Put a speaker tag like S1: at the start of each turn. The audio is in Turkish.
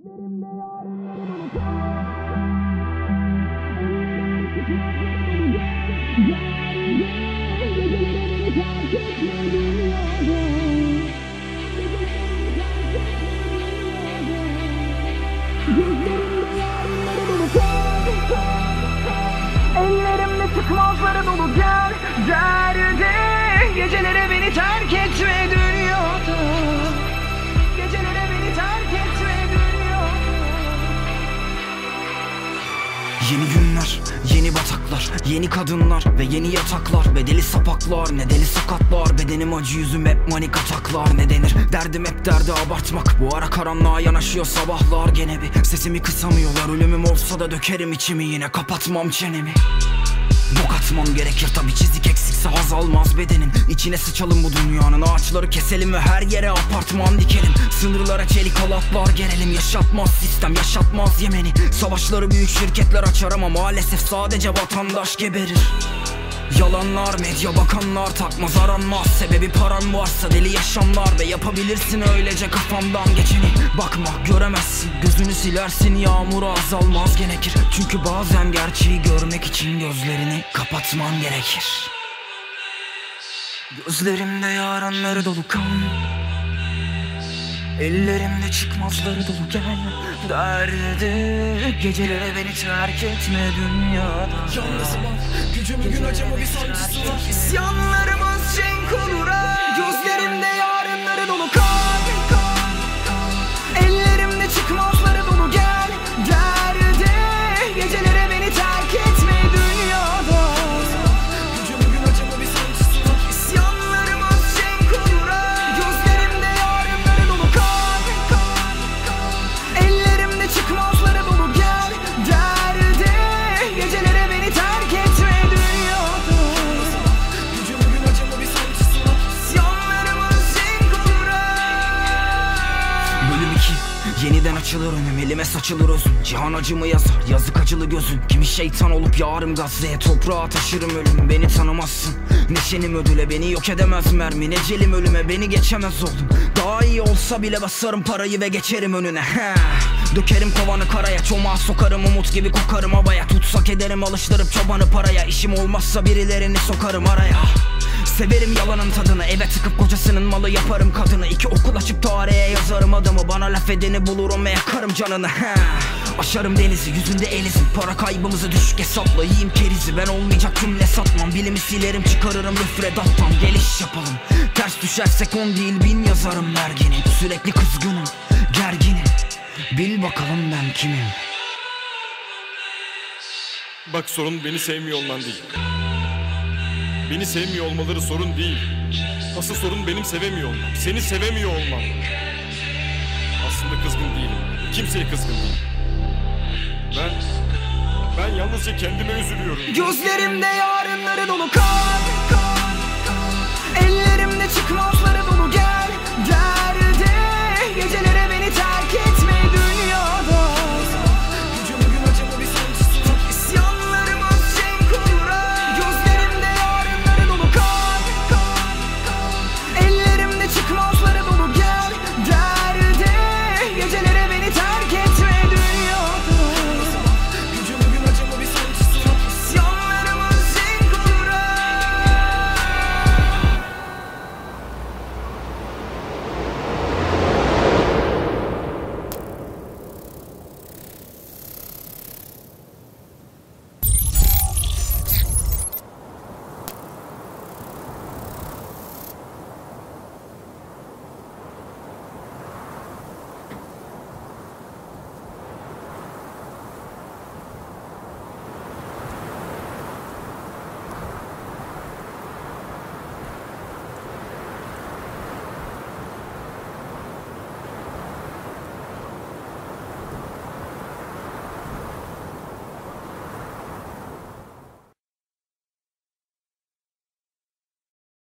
S1: Ellerimde çıkmazları dolu gel derdi Gecelere beni terk etme
S2: bataklar, yeni kadınlar ve yeni yataklar. Bedeli sapaklar, ne deli sakatlar. Bedenim acı yüzüm hep manik ataklar. Ne denir, derdim hep derdi abartmak. Bu ara karanlığa yanaşıyor sabahlar gene bir. Sesimi kısamıyorlar, ölümüm olsa da dökerim içimi Yine. Kapatmam çenemi Bok atmam gerekir tabi çizik eksikse haz almaz bedenin İçine sıçalım bu dünyanın ağaçları keselim ve her yere apartman dikelim. Sınırlara çelik halatlar gerelim yaşatmaz sistem yaşatmaz Yemeni. Savaşları büyük şirketler açar ama maalesef sadece vatandaş geberir Yalanlar medya bakanlar takmaz aranmaz. Sebebi paran varsa deli yaşamlar Ve yapabilirsin öylece kafamdan geçeni. Bakma göremezsin gözünü silersin Yağmur azalmaz gerekir. Çünkü bazen gerçeği görmek için gözlerini kapatman gerekir. Gözlerimde yaranları dolu kan Ellerimde çıkmazları dolu gel Derdi Gecelere beni terk etme dünyada.
S3: Yalnızım Gücümü gün acıma bir sancısı var.
S1: İsyanlarımız
S2: Yeniden açılır önüm elime saçılır özüm. Cihan acımı yazar yazık acılı gözün. Kimi şeytan olup yarım Gazze'ye toprağa taşırım ölüm. Beni tanımazsın. Neşenim ödüle beni yok edemez mermi Necelim ölüme beni geçemez oldum Daha iyi olsa bile basarım parayı ve geçerim önüne. Dökerim kovanı karaya çomağa sokarım umut gibi kokarım havaya. Tutsak ederim alıştırıp çobanı paraya. İşim olmazsa birilerini sokarım araya Severim yalanın tadını Eve tıkıp kocasının malı yaparım kadını. İki okul açıp tarihe yazarım adımı Bana laf edeni bulurum ve yakarım canını. He. Aşarım denizi yüzünde elizim Para kaybımızı düşük hesapla yiyeyim kerizi. Ben olmayacak cümle satmam. Bilimi silerim çıkarırım müfredattan. Geliş yapalım. Ters düşersek on değil bin yazarım dergini Sürekli kızgınım gerginim. Bil bakalım ben kimim.
S4: Bak sorun beni sevmiyor olman değil. Beni sevmiyor olmaları sorun değil. Asıl sorun benim sevemiyor olmam. Seni sevemiyor olmam. Aslında kızgın değilim. Kimseye kızgın değilim. Ben... Ben yalnızca kendime üzülüyorum.
S1: Gözlerimde yarınları dolu kan Ellerimde çıkmazları